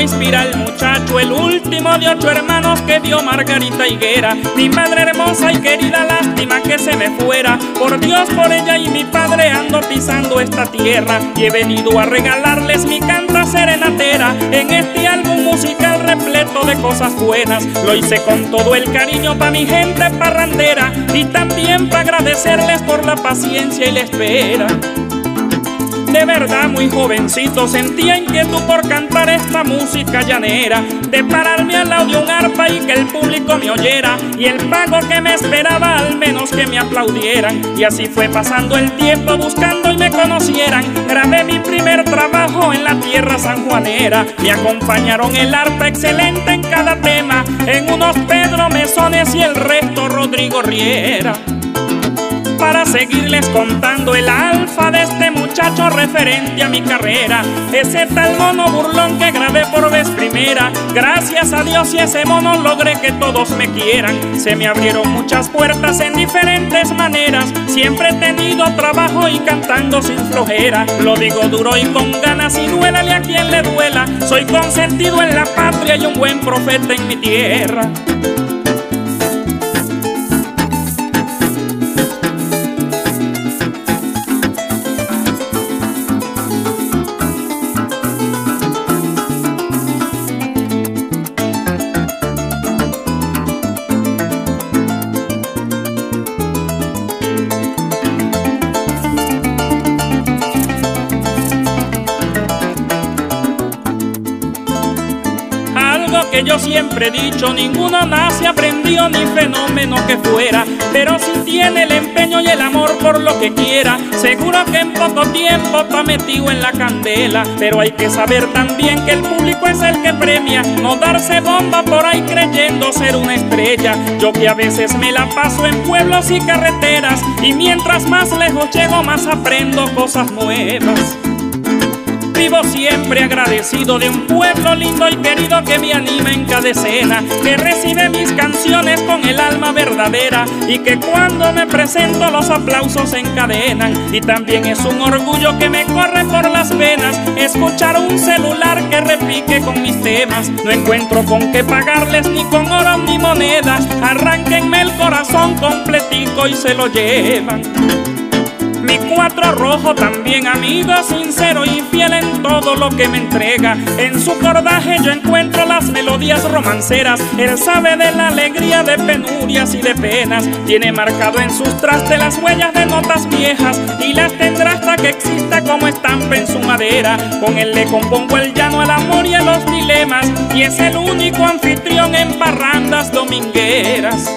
a inspirar al muchacho, el último de ocho hermanos que dio Margarita Higuera. Mi madre hermosa y querida, lástima que se me fuera. Por Dios, por ella y mi padre ando pisando esta tierra y he venido a regalarles mi canta serenatera en este álbum musical repleto de cosas buenas. Lo hice con todo el cariño para mi gente parrandera y también para agradecerles por la paciencia y la espera. De verdad muy jovencito sentía inquietud por cantar esta música llanera De pararme al lado de un arpa y que el público me oyera Y el pago que me esperaba al menos que me aplaudieran. Y así fue pasando el tiempo buscando y me conocieran. Grabé mi primer trabajo en la tierra sanjuanera. Me acompañaron el arpa excelente en cada tema. En unos Pedro Mesones y el resto Rodrigo Riera. Para seguirles contando el alfa de este muchacho referente a mi carrera. Ese tal mono burlón que grabé por vez primera. Gracias a Dios y ese mono logré que todos me quieran. Se me abrieron muchas puertas en diferentes maneras. Siempre he tenido trabajo y cantando sin flojera. Lo digo duro y con ganas y duélale a quien le duela. Soy consentido en la patria y un buen profeta en mi tierra. Que yo siempre he dicho, ninguno nace aprendió ni fenómeno que fuera, pero si tiene el empeño y el amor por lo que quiera, seguro que en poco tiempo está metido en la candela, pero hay que saber también que el público es el que premia, no darse bomba por ahí creyendo ser una estrella, yo que a veces me la paso en pueblos y carreteras, y mientras más lejos llego más aprendo cosas nuevas. Vivo siempre agradecido de un pueblo lindo y querido que me anima en cada escena, que recibe mis canciones con el alma verdadera y que cuando me presento los aplausos encadenan. Y también es un orgullo que me corre por las venas escuchar un celular que repique con mis temas. No encuentro con qué pagarles ni con oro ni monedas, arránquenme el corazón completico y se lo llevan. Mi cuatro rojo también amigo, sincero y fiel en todo lo que me entrega. En su cordaje yo encuentro las melodías romanceras. Él sabe de la alegría de penurias y de penas. Tiene marcado en sus trastes las huellas de notas viejas y las tendrá hasta que exista como estampa en su madera. Con él le compongo el llano al amor y a los dilemas y es el único anfitrión en parrandas domingueras.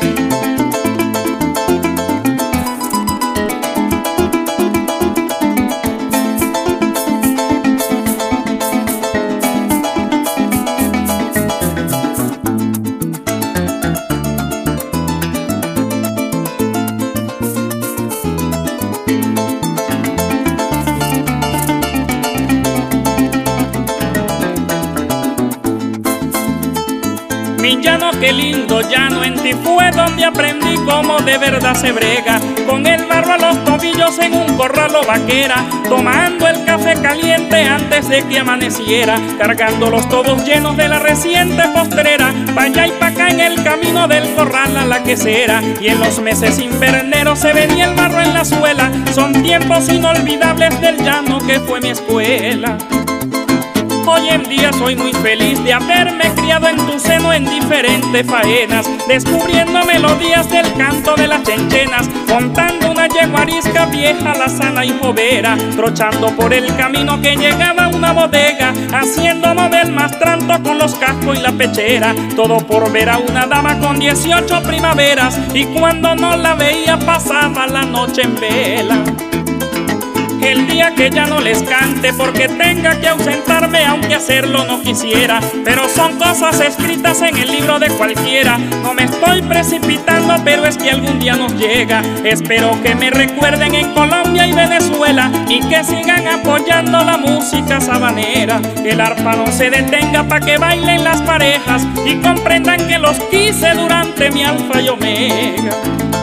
Llano, qué lindo llano, en ti fue donde aprendí cómo de verdad se brega. Con el barro a los tobillos en un corral o vaquera, tomando el café caliente antes de que amaneciera, cargándolos todos llenos de la reciente postrera, pa' allá y pa' acá en el camino del corral a la quesera. Y en los meses inverneros se venía el barro en la suela, son tiempos inolvidables del llano que fue mi escuela. En día soy muy feliz de haberme criado en tu seno en diferentes faenas, descubriendo melodías del canto de las chenchenas, montando una yeguarisca vieja, la sana y jovera, trochando por el camino que llegaba a una bodega, haciéndonos del más tranto con los cascos y la pechera, todo por ver a una dama con 18 primaveras, y cuando no la veía pasaba la noche en vela. el que ya no les cante porque tenga que ausentarme aunque hacerlo no quisiera. Pero son cosas escritas en el libro de cualquiera. No me estoy precipitando, pero es que algún día nos llega. Espero que me recuerden en Colombia y Venezuela y que sigan apoyando la música sabanera. El arpa no se detenga para que bailen las parejas y comprendan que los quise durante mi alfa y omega.